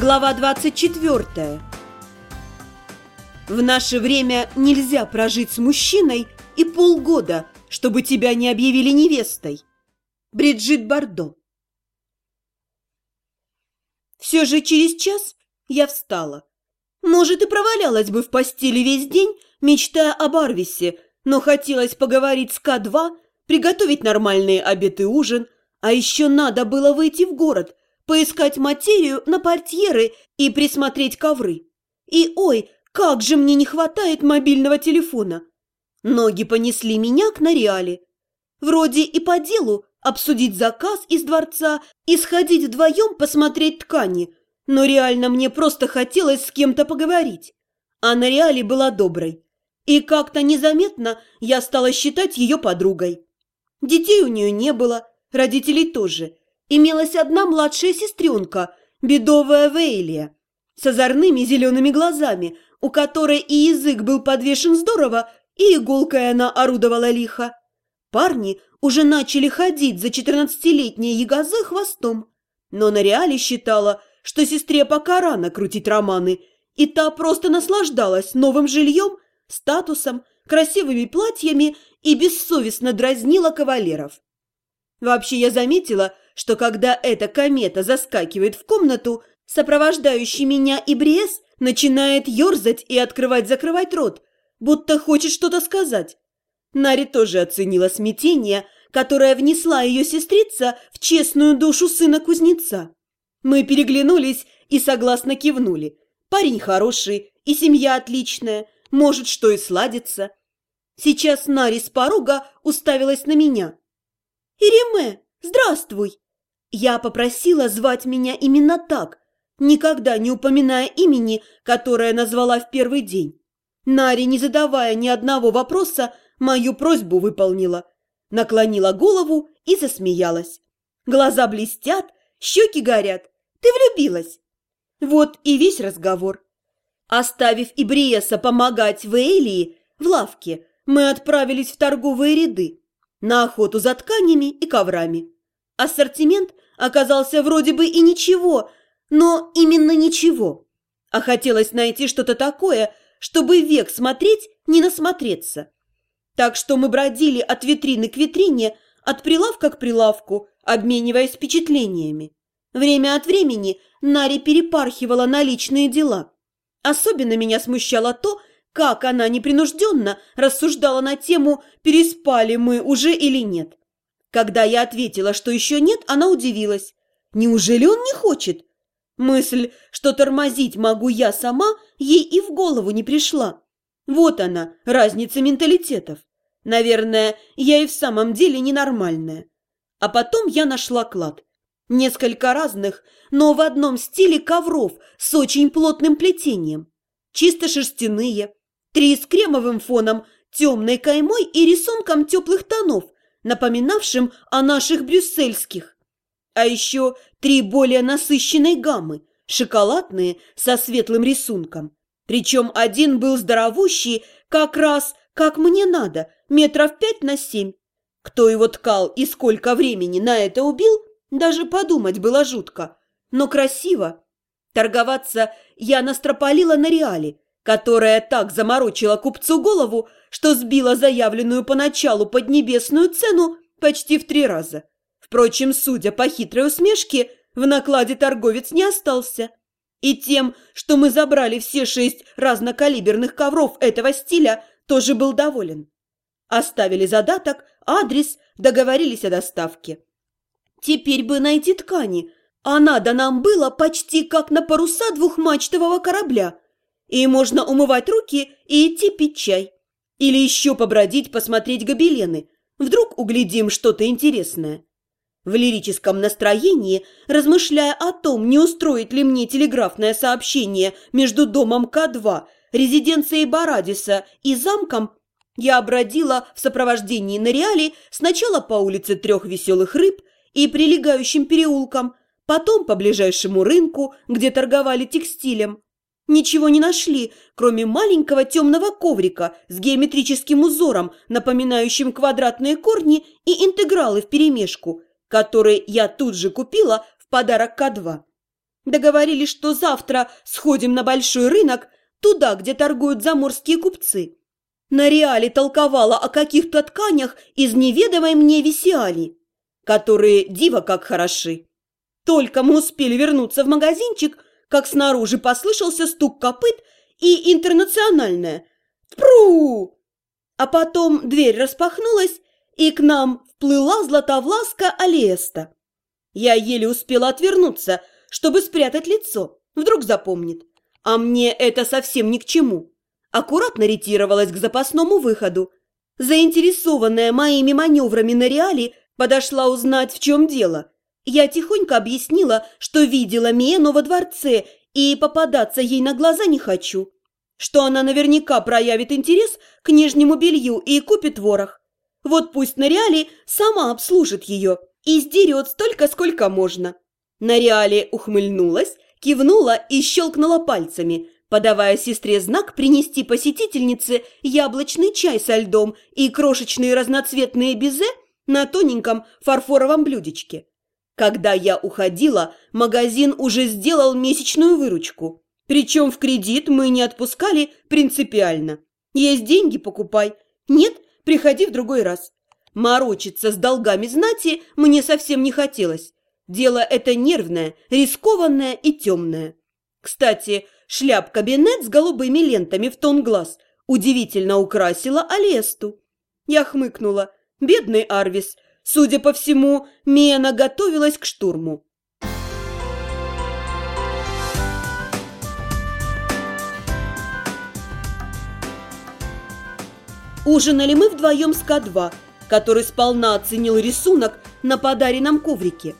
Глава 24. В наше время нельзя прожить с мужчиной и полгода, чтобы тебя не объявили невестой. Бриджит Бардо. Все же через час я встала. Может, и провалялась бы в постели весь день, мечтая об Арвисе, но хотелось поговорить с К2, приготовить нормальный обед и ужин, а еще надо было выйти в город – поискать материю на портьеры и присмотреть ковры. И ой, как же мне не хватает мобильного телефона. Ноги понесли меня к Нориале. Вроде и по делу обсудить заказ из дворца и сходить вдвоем посмотреть ткани, но реально мне просто хотелось с кем-то поговорить. А Нориале была доброй. И как-то незаметно я стала считать ее подругой. Детей у нее не было, родителей тоже – имелась одна младшая сестренка, бедовая Вейлия, с озорными зелеными глазами, у которой и язык был подвешен здорово, и иголкой она орудовала лихо. Парни уже начали ходить за четырнадцатилетней ягозы хвостом, но на реале считала, что сестре пока рано крутить романы, и та просто наслаждалась новым жильем, статусом, красивыми платьями и бессовестно дразнила кавалеров. Вообще я заметила, что когда эта комета заскакивает в комнату, сопровождающий меня и Бриэс начинает ерзать и открывать-закрывать рот, будто хочет что-то сказать. Нари тоже оценила смятение, которое внесла ее сестрица в честную душу сына кузнеца. Мы переглянулись и согласно кивнули. Парень хороший и семья отличная, может, что и сладится. Сейчас Нари с порога уставилась на меня. «Ириме, здравствуй!» Я попросила звать меня именно так, никогда не упоминая имени, которое назвала в первый день. Нари, не задавая ни одного вопроса, мою просьбу выполнила. Наклонила голову и засмеялась. Глаза блестят, щеки горят. Ты влюбилась? Вот и весь разговор. Оставив Ибриеса помогать Вейлии в лавке, мы отправились в торговые ряды, на охоту за тканями и коврами. Ассортимент оказался вроде бы и ничего, но именно ничего. А хотелось найти что-то такое, чтобы век смотреть, не насмотреться. Так что мы бродили от витрины к витрине, от прилавка к прилавку, обмениваясь впечатлениями. Время от времени Нари перепархивала на личные дела. Особенно меня смущало то, как она непринужденно рассуждала на тему, переспали мы уже или нет. Когда я ответила, что еще нет, она удивилась. Неужели он не хочет? Мысль, что тормозить могу я сама, ей и в голову не пришла. Вот она, разница менталитетов. Наверное, я и в самом деле ненормальная. А потом я нашла клад. Несколько разных, но в одном стиле ковров с очень плотным плетением. Чисто шерстяные, три с кремовым фоном, темной каймой и рисунком теплых тонов – напоминавшим о наших брюссельских. А еще три более насыщенной гаммы, шоколадные со светлым рисунком. Причем один был здоровущий, как раз как мне надо, метров пять на семь. Кто его ткал и сколько времени на это убил, даже подумать было жутко, но красиво. Торговаться я настропалила на реале, которая так заморочила купцу голову, что сбила заявленную поначалу поднебесную цену почти в три раза. Впрочем, судя по хитрой усмешке, в накладе торговец не остался. И тем, что мы забрали все шесть разнокалиберных ковров этого стиля, тоже был доволен. Оставили задаток, адрес, договорились о доставке. Теперь бы найти ткани, а надо нам было почти как на паруса двухмачтового корабля. И можно умывать руки и идти пить чай. Или еще побродить, посмотреть гобелены. Вдруг углядим что-то интересное. В лирическом настроении, размышляя о том, не устроит ли мне телеграфное сообщение между домом К2, резиденцией Барадиса и замком, я обродила в сопровождении Нориали сначала по улице Трех Веселых Рыб и прилегающим переулкам, потом по ближайшему рынку, где торговали текстилем, Ничего не нашли, кроме маленького темного коврика с геометрическим узором, напоминающим квадратные корни и интегралы вперемешку, которые я тут же купила в подарок К2. Договорились, что завтра сходим на большой рынок, туда, где торгуют заморские купцы. На реале толковала о каких-то тканях из неведомой мне висиали, которые диво как хороши. Только мы успели вернуться в магазинчик, как снаружи послышался стук копыт и интернациональное «Пру!». А потом дверь распахнулась, и к нам вплыла златовласка Алиеста. Я еле успела отвернуться, чтобы спрятать лицо, вдруг запомнит. А мне это совсем ни к чему. Аккуратно ретировалась к запасному выходу. Заинтересованная моими маневрами на реале, подошла узнать, в чем дело. Я тихонько объяснила, что видела Миену во дворце и попадаться ей на глаза не хочу. Что она наверняка проявит интерес к нижнему белью и купит ворох. Вот пусть на реале сама обслужит ее и сдерет столько, сколько можно. На реале ухмыльнулась, кивнула и щелкнула пальцами, подавая сестре знак принести посетительнице яблочный чай со льдом и крошечные разноцветные безе на тоненьком фарфоровом блюдечке. Когда я уходила, магазин уже сделал месячную выручку. Причем в кредит мы не отпускали принципиально. Есть деньги – покупай. Нет – приходи в другой раз. Морочиться с долгами знати мне совсем не хотелось. Дело это нервное, рискованное и темное. Кстати, шляп-кабинет с голубыми лентами в тон глаз удивительно украсила Алесту. Я хмыкнула. Бедный Арвис – Судя по всему, Мена готовилась к штурму. Ужинали мы вдвоем с К2, который сполна оценил рисунок на подаренном коврике.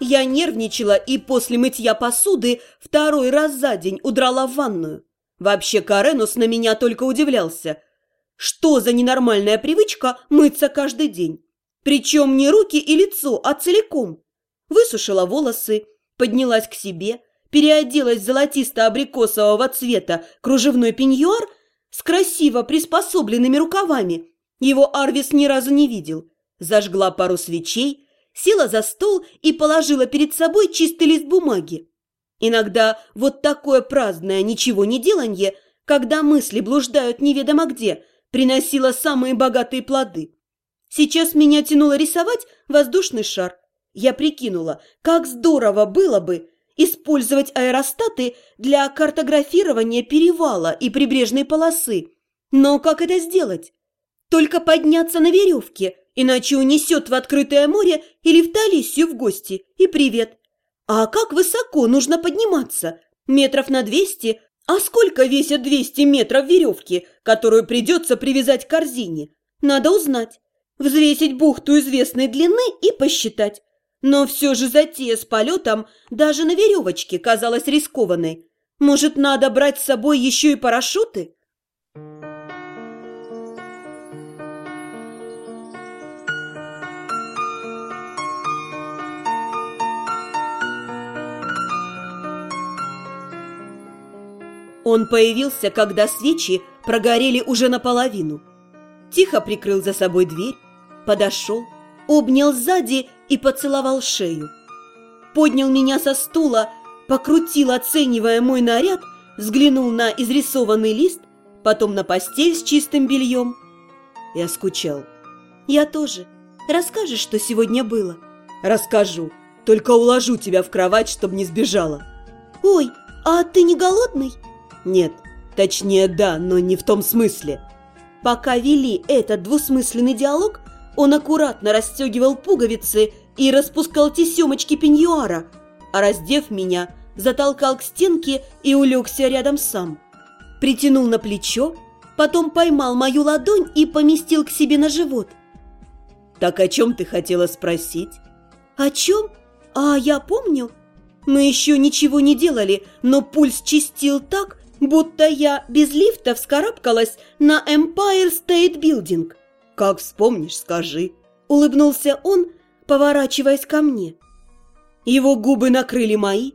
Я нервничала и после мытья посуды второй раз за день удрала в ванную. Вообще Каренус на меня только удивлялся. Что за ненормальная привычка мыться каждый день? Причем не руки и лицо, а целиком. Высушила волосы, поднялась к себе, переоделась золотисто-абрикосового цвета кружевной пеньюар с красиво приспособленными рукавами. Его Арвис ни разу не видел. Зажгла пару свечей, села за стол и положила перед собой чистый лист бумаги. Иногда вот такое праздное ничего не деланье, когда мысли блуждают неведомо где, приносило самые богатые плоды. Сейчас меня тянуло рисовать воздушный шар. Я прикинула, как здорово было бы использовать аэростаты для картографирования перевала и прибрежной полосы. Но как это сделать? Только подняться на веревке, иначе унесет в открытое море или в Талисию в гости. И привет. А как высоко нужно подниматься? Метров на двести? А сколько весят 200 метров веревки, которую придется привязать к корзине? Надо узнать взвесить бухту известной длины и посчитать. Но все же затея с полетом даже на веревочке казалась рискованной. Может, надо брать с собой еще и парашюты? Он появился, когда свечи прогорели уже наполовину. Тихо прикрыл за собой дверь, подошел, обнял сзади и поцеловал шею. Поднял меня со стула, покрутил, оценивая мой наряд, взглянул на изрисованный лист, потом на постель с чистым бельем. Я скучал. Я тоже. Расскажешь, что сегодня было? Расскажу. Только уложу тебя в кровать, чтобы не сбежала. Ой, а ты не голодный? Нет. Точнее, да, но не в том смысле. Пока вели этот двусмысленный диалог, он аккуратно расстегивал пуговицы и распускал тесемочки пеньюара, а раздев меня, затолкал к стенке и улегся рядом сам. Притянул на плечо, потом поймал мою ладонь и поместил к себе на живот. «Так о чем ты хотела спросить?» «О чем? А я помню. Мы еще ничего не делали, но пульс чистил так, будто я без лифта вскарабкалась на Empire State Building». «Как вспомнишь, скажи», – улыбнулся он, поворачиваясь ко мне. Его губы накрыли мои,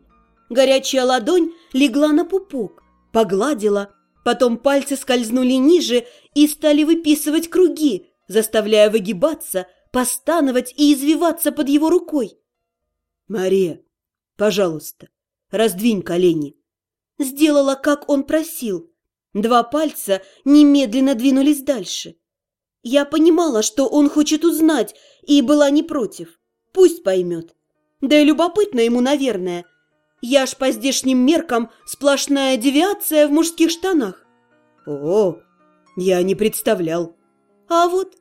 горячая ладонь легла на пупок, погладила, потом пальцы скользнули ниже и стали выписывать круги, заставляя выгибаться, постановать и извиваться под его рукой. «Мария, пожалуйста, Раздвинь колени. Сделала, как он просил. Два пальца немедленно двинулись дальше. Я понимала, что он хочет узнать, и была не против. Пусть поймет. Да и любопытно ему, наверное. Я ж по здешним меркам сплошная девиация в мужских штанах. О, я не представлял. А вот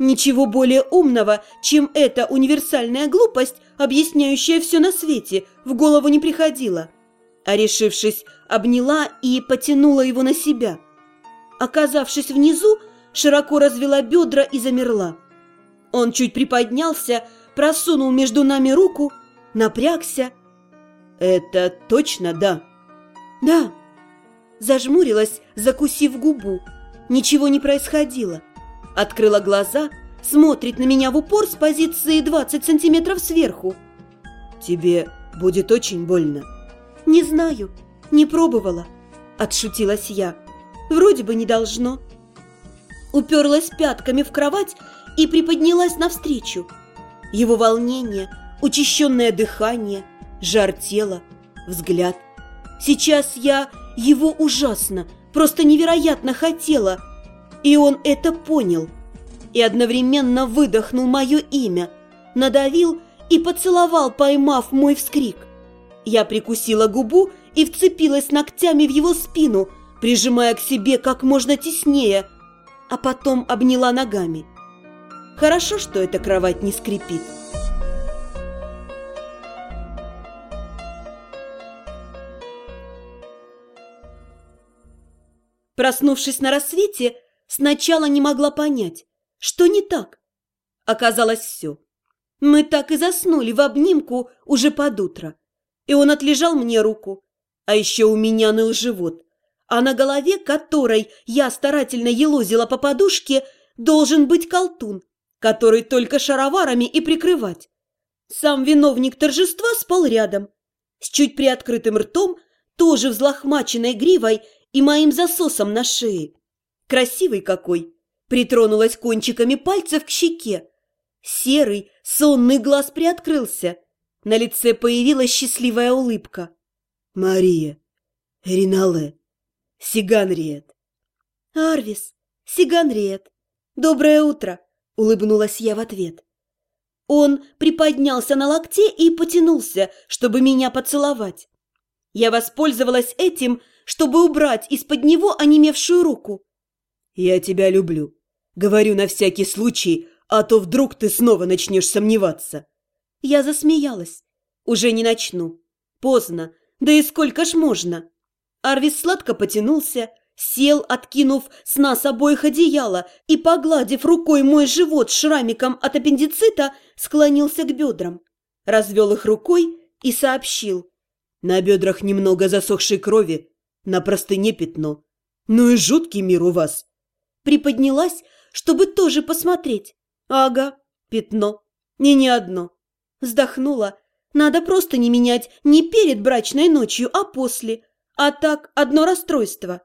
ничего более умного, чем эта универсальная глупость, объясняющая все на свете, в голову не приходило. А решившись, обняла и потянула его на себя. Оказавшись внизу, широко развела бедра и замерла. Он чуть приподнялся, просунул между нами руку, напрягся. «Это точно да?» «Да». Зажмурилась, закусив губу. Ничего не происходило. Открыла глаза, смотрит на меня в упор с позиции 20 сантиметров сверху. «Тебе будет очень больно». «Не знаю, не пробовала», – отшутилась я. «Вроде бы не должно». Уперлась пятками в кровать и приподнялась навстречу. Его волнение, учащенное дыхание, жар тела, взгляд. Сейчас я его ужасно, просто невероятно хотела, и он это понял. И одновременно выдохнул мое имя, надавил и поцеловал, поймав мой вскрик. Я прикусила губу и вцепилась ногтями в его спину, прижимая к себе как можно теснее, а потом обняла ногами. Хорошо, что эта кровать не скрипит. Проснувшись на рассвете, сначала не могла понять, что не так. Оказалось все. Мы так и заснули в обнимку уже под утро. И он отлежал мне руку. А еще у меня ныл живот. А на голове, которой я старательно елозила по подушке, должен быть колтун, который только шароварами и прикрывать. Сам виновник торжества спал рядом, с чуть приоткрытым ртом, тоже взлохмаченной гривой и моим засосом на шее. Красивый какой! Притронулась кончиками пальцев к щеке. Серый, сонный глаз приоткрылся. На лице появилась счастливая улыбка. «Мария! Ринале! Сиганриет!» «Арвис! Сиганриет! Доброе утро!» – улыбнулась я в ответ. Он приподнялся на локте и потянулся, чтобы меня поцеловать. Я воспользовалась этим, чтобы убрать из-под него онемевшую руку. «Я тебя люблю. Говорю на всякий случай, а то вдруг ты снова начнешь сомневаться». Я засмеялась. «Уже не начну. Поздно. Да и сколько ж можно?» Арвис сладко потянулся, сел, откинув с нас обоих одеяло и, погладив рукой мой живот шрамиком от аппендицита, склонился к бедрам. Развел их рукой и сообщил. «На бедрах немного засохшей крови, на простыне пятно. Ну и жуткий мир у вас. Приподнялась, чтобы тоже посмотреть. Ага, пятно. Не не одно. Вздохнула. Надо просто не менять не перед брачной ночью, а после. А так одно расстройство.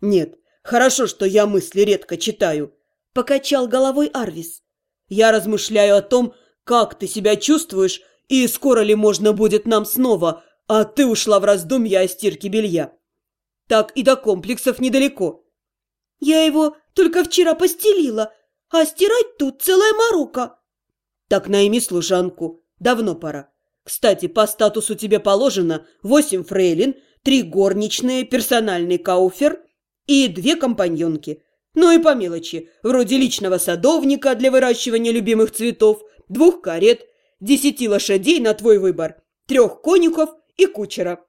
Нет, хорошо, что я мысли редко читаю. Покачал головой Арвис. Я размышляю о том, как ты себя чувствуешь и скоро ли можно будет нам снова, а ты ушла в раздумья о стирке белья. Так и до комплексов недалеко. Я его только вчера постелила, а стирать тут целая морока. Так найми служанку. Давно пора. Кстати, по статусу тебе положено восемь фрейлин, три горничные, персональный кауфер и две компаньонки. Ну и по мелочи, вроде личного садовника для выращивания любимых цветов, двух карет, десяти лошадей на твой выбор, трех конюхов и кучера.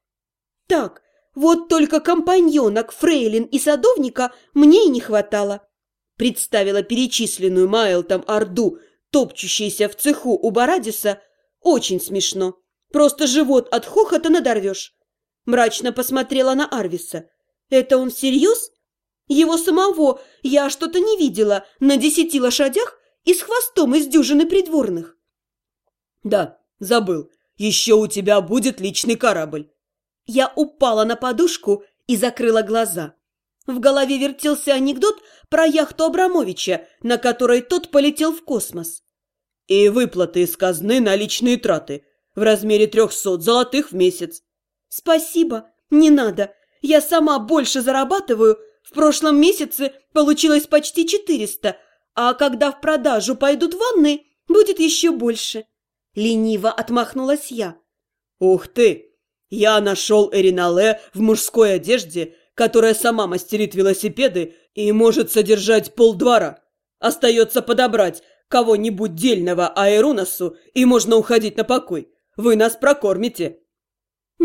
Так, вот только компаньонок, фрейлин и садовника мне и не хватало. Представила перечисленную Майлтом Орду, топчущейся в цеху у Барадиса, очень смешно. Просто живот от хохота надорвешь. Мрачно посмотрела на Арвиса. Это он всерьез? Его самого я что-то не видела на десяти лошадях и с хвостом из дюжины придворных. Да, забыл. Еще у тебя будет личный корабль. Я упала на подушку и закрыла глаза. В голове вертелся анекдот про яхту Абрамовича, на которой тот полетел в космос. И выплаты из казны на личные траты в размере трехсот золотых в месяц. «Спасибо, не надо. Я сама больше зарабатываю. В прошлом месяце получилось почти 400, а когда в продажу пойдут ванны, будет еще больше». Лениво отмахнулась я. «Ух ты! Я нашел Эринале в мужской одежде, которая сама мастерит велосипеды и может содержать полдвора. Остается подобрать кого-нибудь дельного Аэрунасу, и можно уходить на покой. Вы нас прокормите».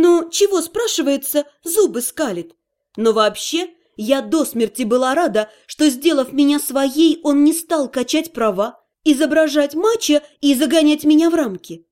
«Ну, чего, спрашивается, зубы скалит? Но вообще, я до смерти была рада, что, сделав меня своей, он не стал качать права, изображать мачо и загонять меня в рамки».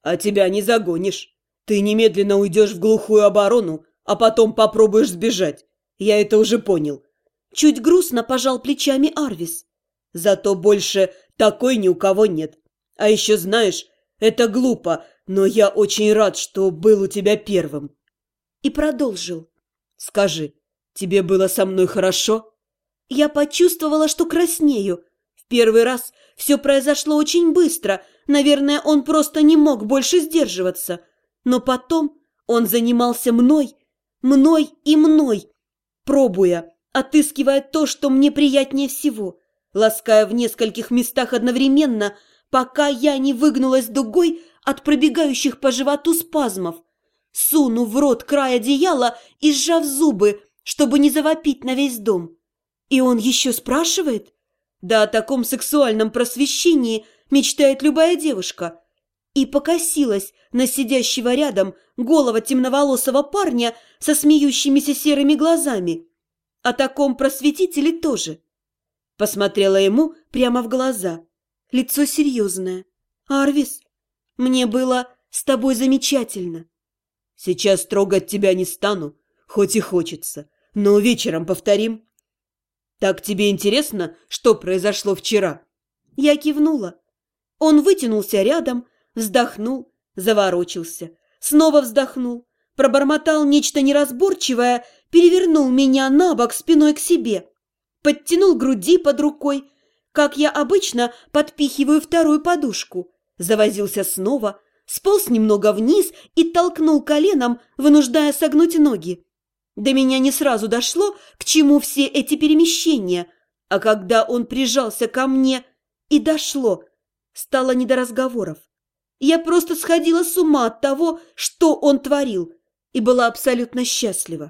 «А тебя не загонишь. Ты немедленно уйдешь в глухую оборону, а потом попробуешь сбежать. Я это уже понял». Чуть грустно пожал плечами Арвис. «Зато больше такой ни у кого нет. А еще знаешь, это глупо, но я очень рад, что был у тебя первым». И продолжил. «Скажи, тебе было со мной хорошо?» Я почувствовала, что краснею. В первый раз все произошло очень быстро. Наверное, он просто не мог больше сдерживаться. Но потом он занимался мной, мной и мной, пробуя, отыскивая то, что мне приятнее всего, лаская в нескольких местах одновременно, пока я не выгнулась дугой от пробегающих по животу спазмов, суну в рот край одеяла и сжав зубы, чтобы не завопить на весь дом. И он еще спрашивает? Да о таком сексуальном просвещении мечтает любая девушка. И покосилась на сидящего рядом голого темноволосого парня со смеющимися серыми глазами. О таком просветителе тоже. Посмотрела ему прямо в глаза. Лицо серьезное. «Арвис, мне было с тобой замечательно». «Сейчас трогать тебя не стану, хоть и хочется, но вечером повторим». «Так тебе интересно, что произошло вчера?» Я кивнула. Он вытянулся рядом, вздохнул, заворочился, снова вздохнул, пробормотал нечто неразборчивое, перевернул меня на бок спиной к себе, подтянул груди под рукой, как я обычно подпихиваю вторую подушку, завозился снова, сполз немного вниз и толкнул коленом, вынуждая согнуть ноги. До меня не сразу дошло, к чему все эти перемещения, а когда он прижался ко мне, и дошло, стало не до разговоров. Я просто сходила с ума от того, что он творил, и была абсолютно счастлива.